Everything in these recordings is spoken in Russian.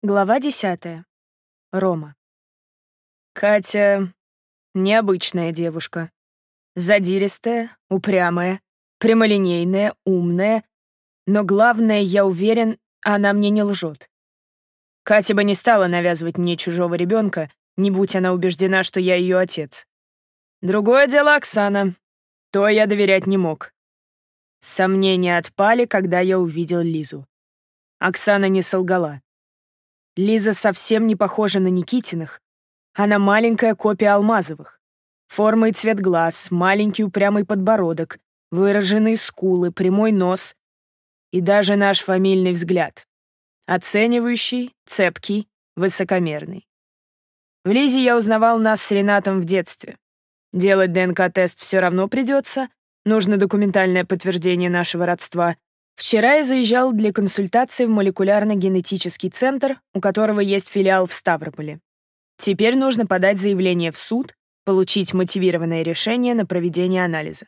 Глава десятая. Рома. Катя — необычная девушка. Задиристая, упрямая, прямолинейная, умная. Но главное, я уверен, она мне не лжет. Катя бы не стала навязывать мне чужого ребенка, не будь она убеждена, что я ее отец. Другое дело Оксана. То я доверять не мог. Сомнения отпали, когда я увидел Лизу. Оксана не солгала. Лиза совсем не похожа на Никитиных. Она маленькая копия Алмазовых. Форма и цвет глаз, маленький упрямый подбородок, выраженные скулы, прямой нос и даже наш фамильный взгляд. Оценивающий, цепкий, высокомерный. В Лизе я узнавал нас с Ренатом в детстве. Делать ДНК-тест все равно придется, нужно документальное подтверждение нашего родства — Вчера я заезжал для консультации в молекулярно-генетический центр, у которого есть филиал в Ставрополе. Теперь нужно подать заявление в суд, получить мотивированное решение на проведение анализа.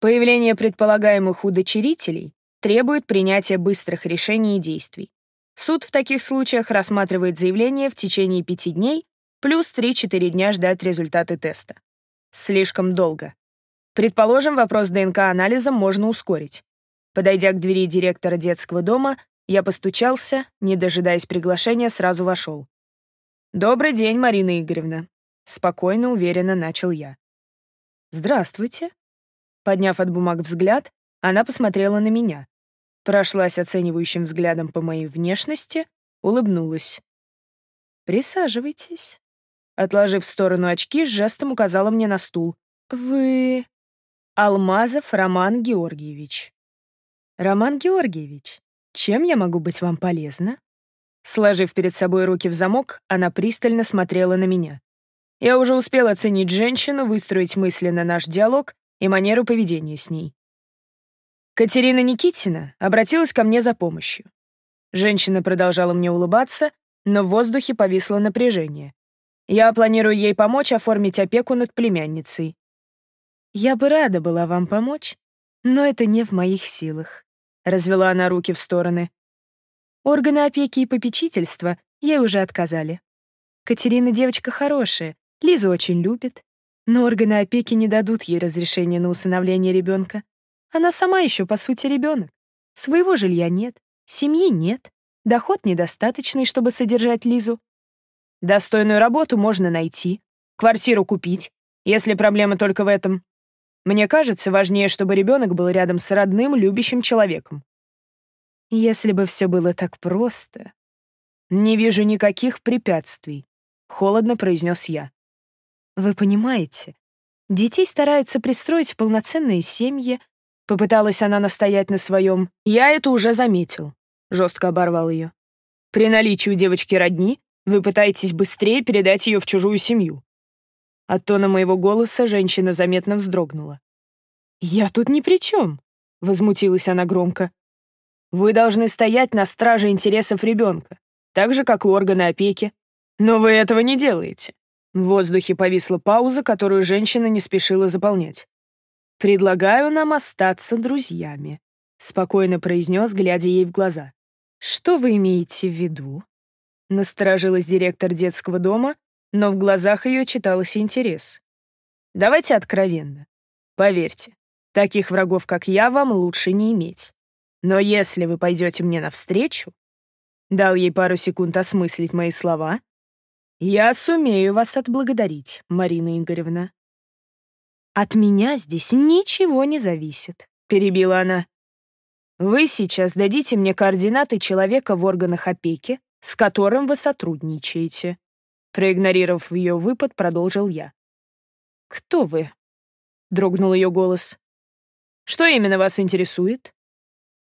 Появление предполагаемых удочерителей требует принятия быстрых решений и действий. Суд в таких случаях рассматривает заявление в течение пяти дней плюс 3-4 дня ждать результаты теста. Слишком долго. Предположим, вопрос ДНК-анализа можно ускорить. Подойдя к двери директора детского дома, я постучался, не дожидаясь приглашения, сразу вошел. «Добрый день, Марина Игоревна», — спокойно, уверенно начал я. «Здравствуйте». Подняв от бумаг взгляд, она посмотрела на меня. Прошлась оценивающим взглядом по моей внешности, улыбнулась. «Присаживайтесь». Отложив в сторону очки, жестом указала мне на стул. «Вы...» «Алмазов Роман Георгиевич». «Роман Георгиевич, чем я могу быть вам полезна?» Сложив перед собой руки в замок, она пристально смотрела на меня. Я уже успел оценить женщину, выстроить мысленно наш диалог и манеру поведения с ней. Катерина Никитина обратилась ко мне за помощью. Женщина продолжала мне улыбаться, но в воздухе повисло напряжение. Я планирую ей помочь оформить опеку над племянницей. Я бы рада была вам помочь, но это не в моих силах. Развела она руки в стороны. Органы опеки и попечительства ей уже отказали. Катерина девочка хорошая, Лизу очень любит, но органы опеки не дадут ей разрешения на усыновление ребенка. Она сама еще, по сути, ребенок. Своего жилья нет, семьи нет, доход недостаточный, чтобы содержать Лизу. Достойную работу можно найти, квартиру купить, если проблема только в этом. Мне кажется, важнее, чтобы ребенок был рядом с родным, любящим человеком. Если бы все было так просто... Не вижу никаких препятствий, — холодно произнес я. Вы понимаете, детей стараются пристроить в полноценные семьи, попыталась она настоять на своем. Я это уже заметил, — жестко оборвал ее. При наличии у девочки родни вы пытаетесь быстрее передать ее в чужую семью. От тона моего голоса женщина заметно вздрогнула. «Я тут ни при чем», — возмутилась она громко. «Вы должны стоять на страже интересов ребенка, так же, как и органы опеки. Но вы этого не делаете». В воздухе повисла пауза, которую женщина не спешила заполнять. «Предлагаю нам остаться друзьями», — спокойно произнес, глядя ей в глаза. «Что вы имеете в виду?» Насторожилась директор детского дома, но в глазах ее читался интерес. Давайте откровенно. Поверьте, таких врагов, как я, вам лучше не иметь. Но если вы пойдете мне навстречу, дал ей пару секунд осмыслить мои слова, я сумею вас отблагодарить, Марина Игоревна. От меня здесь ничего не зависит, перебила она. Вы сейчас дадите мне координаты человека в органах опеки, с которым вы сотрудничаете. Проигнорировав ее выпад, продолжил я. «Кто вы?» — дрогнул ее голос. «Что именно вас интересует?»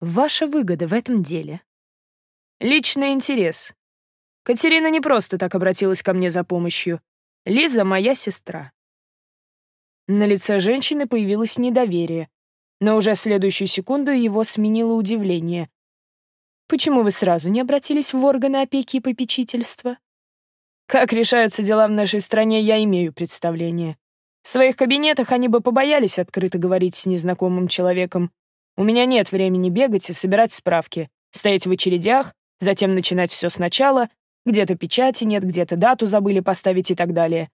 «Ваша выгода в этом деле». «Личный интерес. Катерина не просто так обратилась ко мне за помощью. Лиза — моя сестра». На лице женщины появилось недоверие, но уже в следующую секунду его сменило удивление. «Почему вы сразу не обратились в органы опеки и попечительства?» Как решаются дела в нашей стране, я имею представление. В своих кабинетах они бы побоялись открыто говорить с незнакомым человеком. У меня нет времени бегать и собирать справки, стоять в очередях, затем начинать все сначала, где-то печати нет, где-то дату забыли поставить и так далее.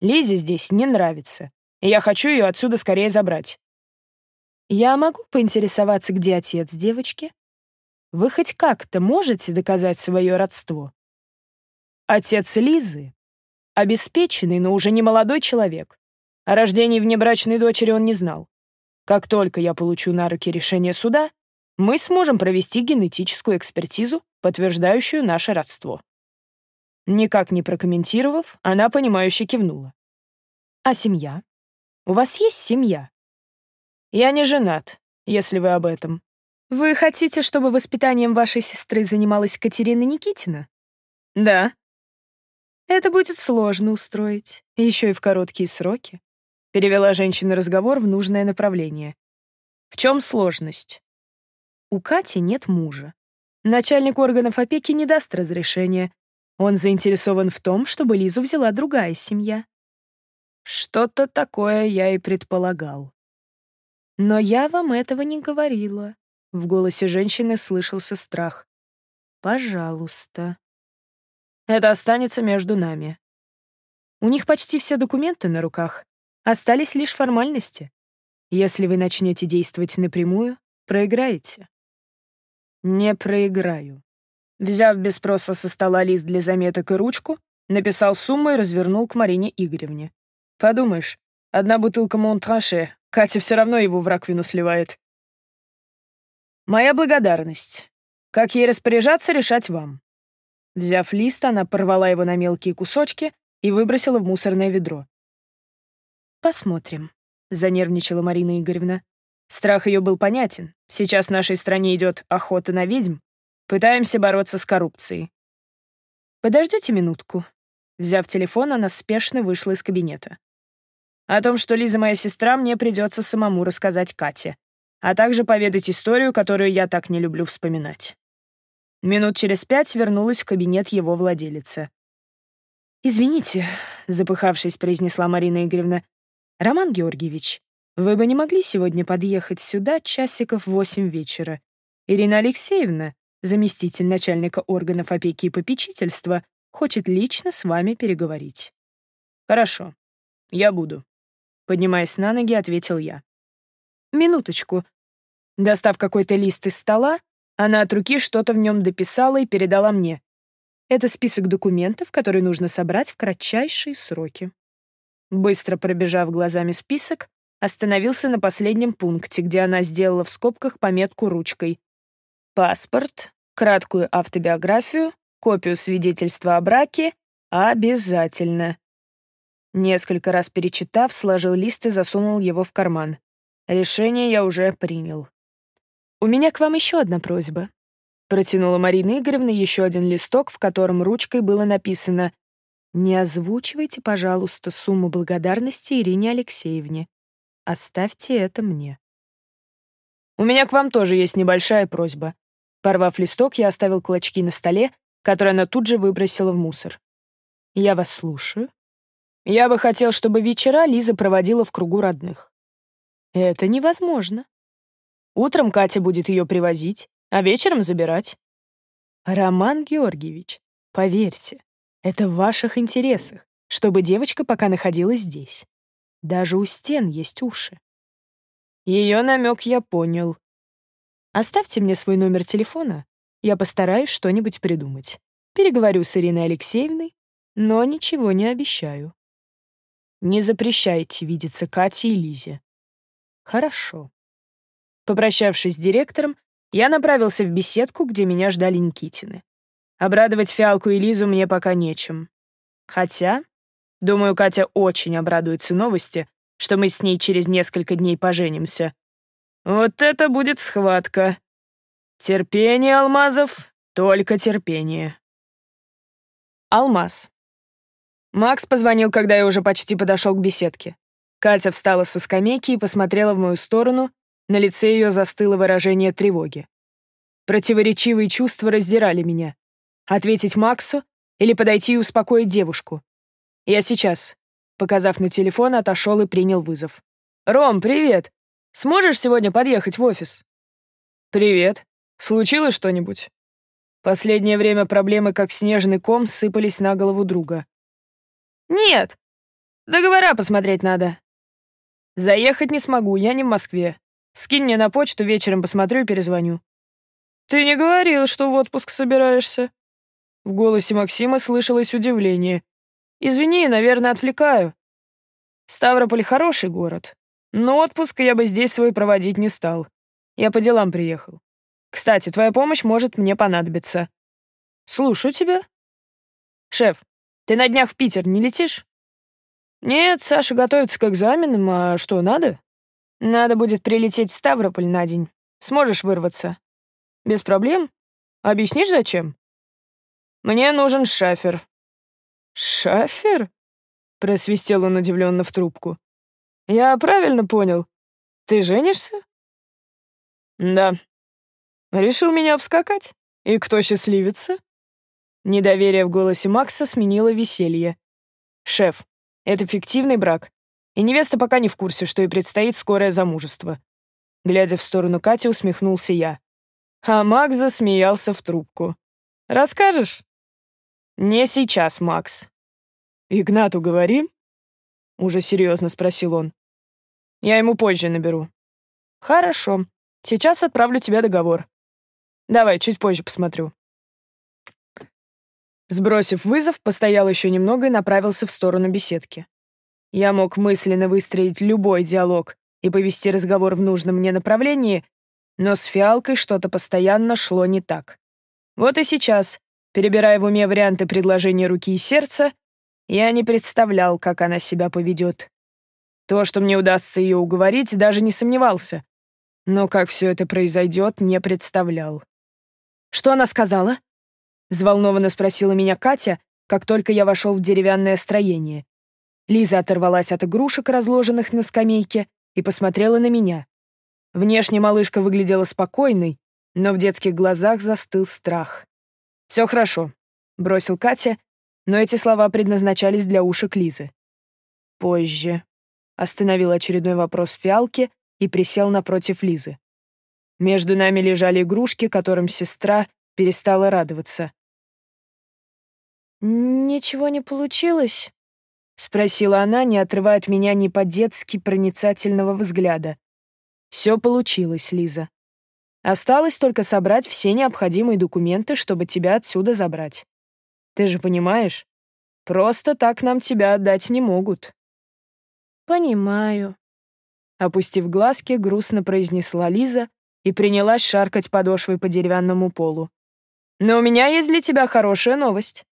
Лизе здесь не нравится, и я хочу ее отсюда скорее забрать. Я могу поинтересоваться, где отец девочки? Вы хоть как-то можете доказать свое родство? Отец Лизы — обеспеченный, но уже не молодой человек. О рождении внебрачной дочери он не знал. Как только я получу на руки решение суда, мы сможем провести генетическую экспертизу, подтверждающую наше родство. Никак не прокомментировав, она понимающе кивнула. «А семья? У вас есть семья?» «Я не женат, если вы об этом». «Вы хотите, чтобы воспитанием вашей сестры занималась Катерина Никитина?» «Да». «Это будет сложно устроить, еще и в короткие сроки», — перевела женщина разговор в нужное направление. «В чем сложность?» «У Кати нет мужа. Начальник органов опеки не даст разрешения, он заинтересован в том, чтобы Лизу взяла другая семья. Что-то такое я и предполагал. Но я вам этого не говорила. В голосе женщины слышался страх. Пожалуйста. Это останется между нами. У них почти все документы на руках. Остались лишь формальности. Если вы начнете действовать напрямую, проиграете. Не проиграю. Взяв без спроса со стола лист для заметок и ручку, написал сумму и развернул к Марине Игоревне. «Подумаешь, одна бутылка Монтраше, Катя все равно его в раковину сливает». «Моя благодарность. Как ей распоряжаться, решать вам». Взяв лист, она порвала его на мелкие кусочки и выбросила в мусорное ведро. «Посмотрим», — занервничала Марина Игоревна. Страх ее был понятен. Сейчас в нашей стране идет охота на ведьм, Пытаемся бороться с коррупцией. Подождите минутку. Взяв телефон, она спешно вышла из кабинета. О том, что Лиза моя сестра, мне придется самому рассказать Кате, а также поведать историю, которую я так не люблю вспоминать. Минут через пять вернулась в кабинет его владелица. «Извините», — запыхавшись, произнесла Марина Игоревна. «Роман Георгиевич, вы бы не могли сегодня подъехать сюда часиков в восемь вечера? Ирина Алексеевна, заместитель начальника органов опеки и попечительства, хочет лично с вами переговорить». «Хорошо, я буду», — поднимаясь на ноги, ответил я. «Минуточку». Достав какой-то лист из стола, она от руки что-то в нем дописала и передала мне. Это список документов, которые нужно собрать в кратчайшие сроки. Быстро пробежав глазами список, остановился на последнем пункте, где она сделала в скобках пометку ручкой Паспорт, краткую автобиографию, копию свидетельства о браке обязательно. Несколько раз перечитав, сложил лист и засунул его в карман. Решение я уже принял. «У меня к вам еще одна просьба», — протянула Марина Игоревна еще один листок, в котором ручкой было написано «Не озвучивайте, пожалуйста, сумму благодарности Ирине Алексеевне. Оставьте это мне». «У меня к вам тоже есть небольшая просьба», Порвав листок, я оставил клочки на столе, которые она тут же выбросила в мусор. «Я вас слушаю. Я бы хотел, чтобы вечера Лиза проводила в кругу родных». «Это невозможно. Утром Катя будет ее привозить, а вечером забирать». «Роман Георгиевич, поверьте, это в ваших интересах, чтобы девочка пока находилась здесь. Даже у стен есть уши». Ее намек я понял. Оставьте мне свой номер телефона, я постараюсь что-нибудь придумать. Переговорю с Ириной Алексеевной, но ничего не обещаю. Не запрещайте видеться Кате и Лизе. Хорошо. Попрощавшись с директором, я направился в беседку, где меня ждали Никитины. Обрадовать Фиалку и Лизу мне пока нечем. Хотя, думаю, Катя очень обрадуется новости, что мы с ней через несколько дней поженимся, вот это будет схватка. Терпение, Алмазов, только терпение. Алмаз. Макс позвонил, когда я уже почти подошел к беседке. Катя встала со скамейки и посмотрела в мою сторону, на лице ее застыло выражение тревоги. Противоречивые чувства раздирали меня. Ответить Максу или подойти и успокоить девушку? Я сейчас, показав на телефон, отошел и принял вызов. «Ром, привет! Сможешь сегодня подъехать в офис?» «Привет. Случилось что-нибудь?» Последнее время проблемы, как снежный ком, сыпались на голову друга. «Нет, договора посмотреть надо». «Заехать не смогу, я не в Москве. Скинь мне на почту, вечером посмотрю и перезвоню». «Ты не говорил, что в отпуск собираешься?» В голосе Максима слышалось удивление. «Извини, наверное, отвлекаю. Ставрополь хороший город, но отпуск я бы здесь свой проводить не стал. Я по делам приехал. Кстати, твоя помощь может мне понадобиться. Слушаю тебя. Шеф, ты на днях в Питер не летишь? Нет, Саша готовится к экзаменам, а что, надо? Надо будет прилететь в Ставрополь на день. Сможешь вырваться? Без проблем. Объяснишь, зачем? Мне нужен шафер. Шафер? Просвистел он удивленно в трубку. «Я правильно понял? Ты женишься?» «Да». «Решил меня обскакать? И кто счастливится?» Недоверие в голосе Макса сменило веселье. «Шеф, это фиктивный брак, и невеста пока не в курсе, что ей предстоит скорое замужество». Глядя в сторону Кати, усмехнулся я. А Макс засмеялся в трубку. «Расскажешь?» «Не сейчас, Макс. «Игнату говорим?» — уже серьезно спросил он. «Я ему позже наберу». «Хорошо. Сейчас отправлю тебе договор. Давай, чуть позже посмотрю». Сбросив вызов, постоял еще немного и направился в сторону беседки. Я мог мысленно выстроить любой диалог и повести разговор в нужном мне направлении, но с фиалкой что-то постоянно шло не так. Вот и сейчас, перебирая в уме варианты предложения руки и сердца, я не представлял, как она себя поведет. То, что мне удастся ее уговорить, даже не сомневался. Но как все это произойдет, не представлял. «Что она сказала?» — взволнованно спросила меня Катя, как только я вошел в деревянное строение. Лиза оторвалась от игрушек, разложенных на скамейке, и посмотрела на меня. Внешне малышка выглядела спокойной, но в детских глазах застыл страх. «Все хорошо», — бросил Катя но эти слова предназначались для ушек Лизы. «Позже», — остановил очередной вопрос фиалки и присел напротив Лизы. Между нами лежали игрушки, которым сестра перестала радоваться. «Ничего не получилось?» — спросила она, не отрывая от меня ни по-детски проницательного взгляда. «Все получилось, Лиза. Осталось только собрать все необходимые документы, чтобы тебя отсюда забрать. Ты же понимаешь? Просто так нам тебя отдать не могут». «Понимаю», — опустив глазки, грустно произнесла Лиза и принялась шаркать подошвой по деревянному полу. «Но у меня есть для тебя хорошая новость».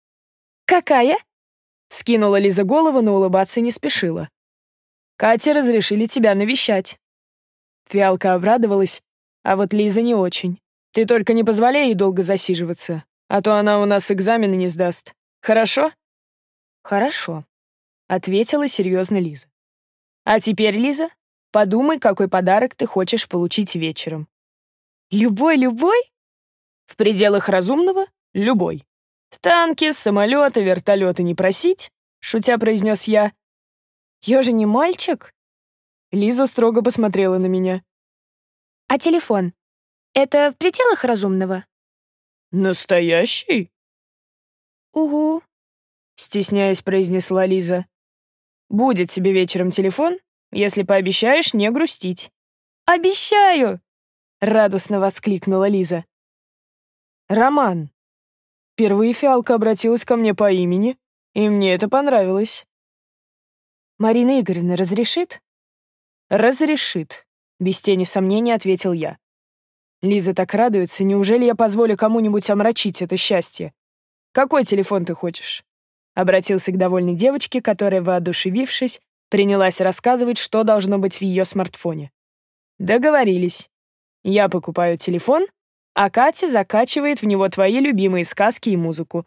«Какая?» — скинула Лиза голову, но улыбаться не спешила. «Кате разрешили тебя навещать». Фиалка обрадовалась, а вот Лиза не очень. «Ты только не позволяй ей долго засиживаться а то она у нас экзамены не сдаст. Хорошо?» «Хорошо», — ответила серьезно Лиза. «А теперь, Лиза, подумай, какой подарок ты хочешь получить вечером». «Любой-любой?» «В пределах разумного — любой. Танки, самолеты, вертолеты не просить», — шутя произнес я. «Я же не мальчик?» Лиза строго посмотрела на меня. «А телефон? Это в пределах разумного?» «Настоящий?» «Угу», — стесняясь, произнесла Лиза. «Будет тебе вечером телефон, если пообещаешь не грустить». «Обещаю!» — радостно воскликнула Лиза. «Роман». Впервые фиалка обратилась ко мне по имени, и мне это понравилось. «Марина Игоревна разрешит?» «Разрешит», — без тени сомнения ответил я. Лиза так радуется, неужели я позволю кому-нибудь омрачить это счастье? Какой телефон ты хочешь? Обратился к довольной девочке, которая, воодушевившись, принялась рассказывать, что должно быть в ее смартфоне. Договорились. Я покупаю телефон, а Катя закачивает в него твои любимые сказки и музыку.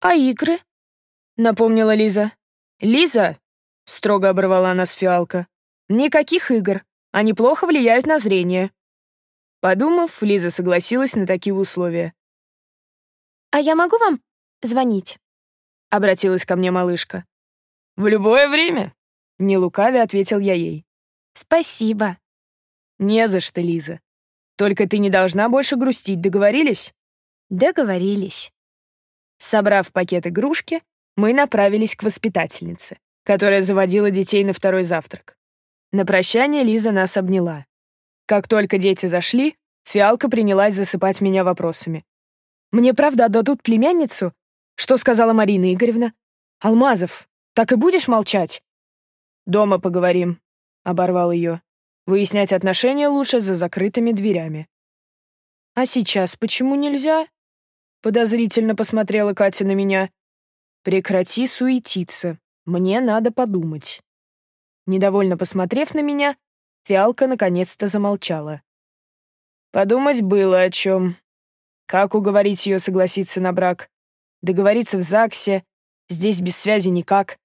«А игры?» — напомнила Лиза. «Лиза!» — строго оборвала нас фиалка. «Никаких игр. Они плохо влияют на зрение. Подумав, Лиза согласилась на такие условия. «А я могу вам звонить?» — обратилась ко мне малышка. «В любое время», — не лукавя ответил я ей. «Спасибо». «Не за что, Лиза. Только ты не должна больше грустить, договорились?» Договорились. Собрав пакет игрушки, мы направились к воспитательнице, которая заводила детей на второй завтрак. На прощание Лиза нас обняла. Как только дети зашли, Фиалка принялась засыпать меня вопросами. «Мне правда отдадут племянницу? Что сказала Марина Игоревна? Алмазов, так и будешь молчать?» «Дома поговорим», — оборвал ее. «Выяснять отношения лучше за закрытыми дверями». «А сейчас почему нельзя?» Подозрительно посмотрела Катя на меня. «Прекрати суетиться. Мне надо подумать». Недовольно посмотрев на меня, Фиалка наконец-то замолчала. Подумать было о чем. Как уговорить ее согласиться на брак? Договориться в ЗАГСе? Здесь без связи никак.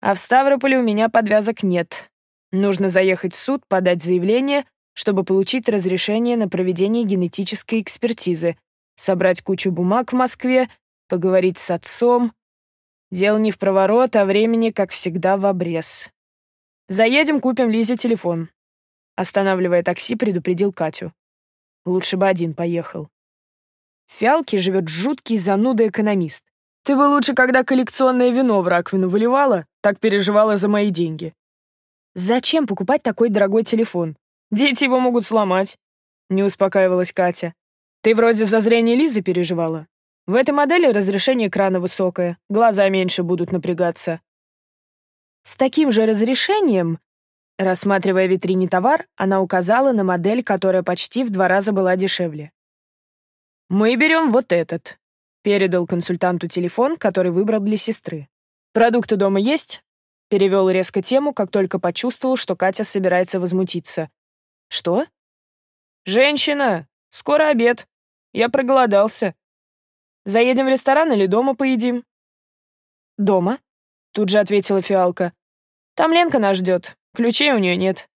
А в Ставрополе у меня подвязок нет. Нужно заехать в суд, подать заявление, чтобы получить разрешение на проведение генетической экспертизы, собрать кучу бумаг в Москве, поговорить с отцом. Дело не в проворот, а времени, как всегда, в обрез. «Заедем, купим Лизе телефон», — останавливая такси, предупредил Катю. Лучше бы один поехал. В Фиалке живет жуткий зануда-экономист. Ты бы лучше, когда коллекционное вино в раковину выливала, так переживала за мои деньги. Зачем покупать такой дорогой телефон? Дети его могут сломать. Не успокаивалась Катя. Ты вроде за зрение Лизы переживала. В этой модели разрешение экрана высокое, глаза меньше будут напрягаться. С таким же разрешением Рассматривая витрине товар, она указала на модель, которая почти в два раза была дешевле. «Мы берем вот этот», — передал консультанту телефон, который выбрал для сестры. «Продукты дома есть?» Перевел резко тему, как только почувствовал, что Катя собирается возмутиться. «Что?» «Женщина! Скоро обед. Я проголодался. Заедем в ресторан или дома поедим?» «Дома», — тут же ответила Фиалка. «Там Ленка нас ждет. Ключей у нее нет.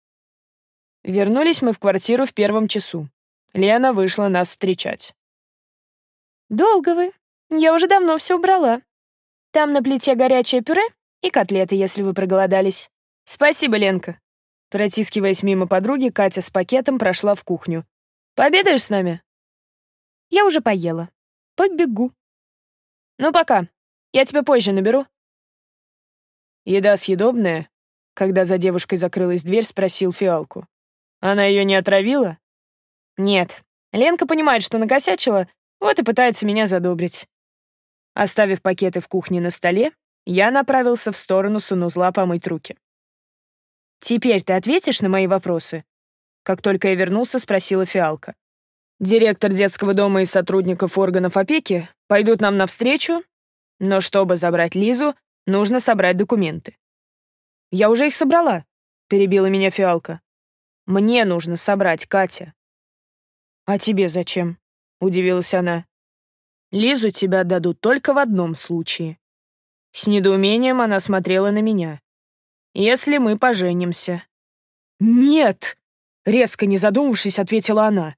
Вернулись мы в квартиру в первом часу. Лена вышла нас встречать. «Долго вы. Я уже давно все убрала. Там на плите горячее пюре и котлеты, если вы проголодались». «Спасибо, Ленка». Протискиваясь мимо подруги, Катя с пакетом прошла в кухню. «Пообедаешь с нами?» «Я уже поела. Побегу». «Ну, пока. Я тебя позже наберу». Еда съедобная, когда за девушкой закрылась дверь, спросил Фиалку. Она ее не отравила? Нет. Ленка понимает, что накосячила, вот и пытается меня задобрить. Оставив пакеты в кухне на столе, я направился в сторону санузла помыть руки. «Теперь ты ответишь на мои вопросы?» Как только я вернулся, спросила Фиалка. «Директор детского дома и сотрудников органов опеки пойдут нам навстречу, но чтобы забрать Лизу, нужно собрать документы. Я уже их собрала», — перебила меня фиалка. «Мне нужно собрать, Катя». «А тебе зачем?» — удивилась она. «Лизу тебя дадут только в одном случае». С недоумением она смотрела на меня. «Если мы поженимся». «Нет!» — резко не задумавшись, ответила она.